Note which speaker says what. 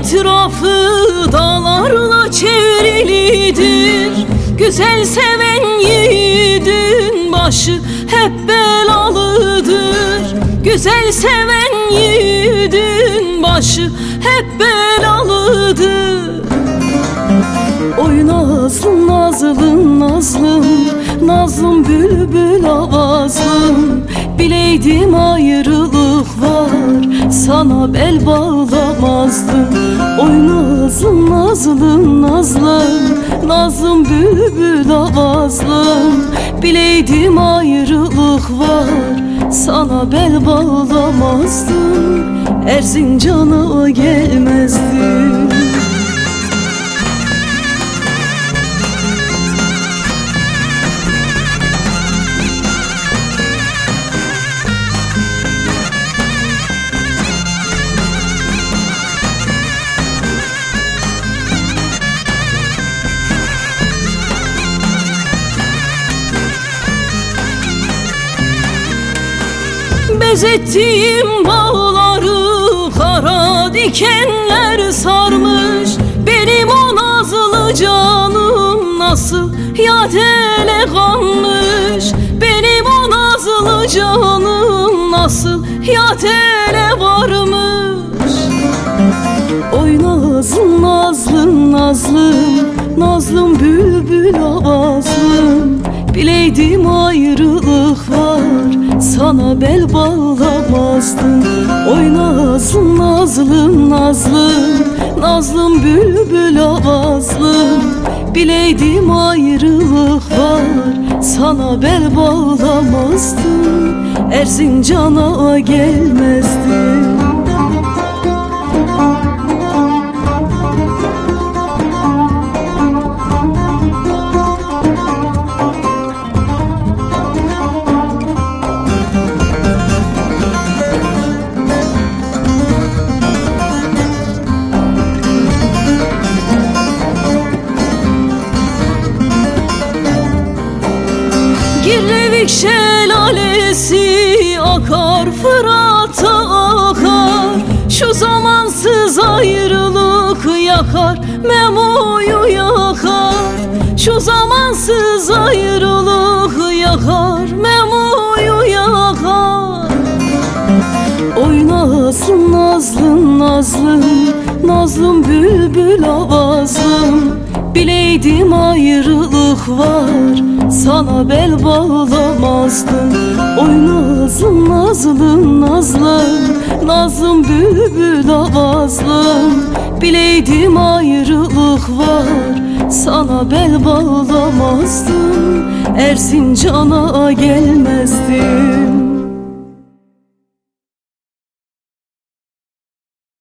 Speaker 1: Etrafı dağlarla çevrilidir. Güzel seven yiğidin başı hep belalıdır. Güzel seven yiğidin başı hep belalıdır. Oy nazlım nazlım nazlım Nazlım bülbül avazlım Bileydim ayrılık var Sana bel bağlamazdım. Oy nazlım nazlım nazlım. Nazlım bülbül avazlım. Bileydim ayrılık var. Sana bel bağlamazdım. Erzincan'a gelmezdim Bezettiğim bağları kara dikenler sarmış. Benim o nazlı canım nasıl yad ele kalmış? Benim o nazlı canım nasıl yad ele varmış? Oy nazlım nazlım nazlım Nazlım bülbül avazlım Bileydim ayrılık var Sana bel bağlamazdım. Oy nazlım nazlım nazlım. Nazlım bülbül avazlım. Bileydim ayrılık var. Sana bel bağlamazdım. Erzincan'a gelmezdim şelalesi akar Fırat'a akar. Şu zamansız ayrılık yakar Memo'yu yakar. Şu zamansız ayrılık yakar Memo'yu yakar. Oy nazlım nazlım nazlım bülbül avazlım Bileydim ayrılık var Sana bel bağlamazdım Oy nazlım nazlım nazlım. Nazlım bülbül avazlım. Bileydim ayrılık var. Sana bel bağlamazdım. Erzincan'a gelmezdim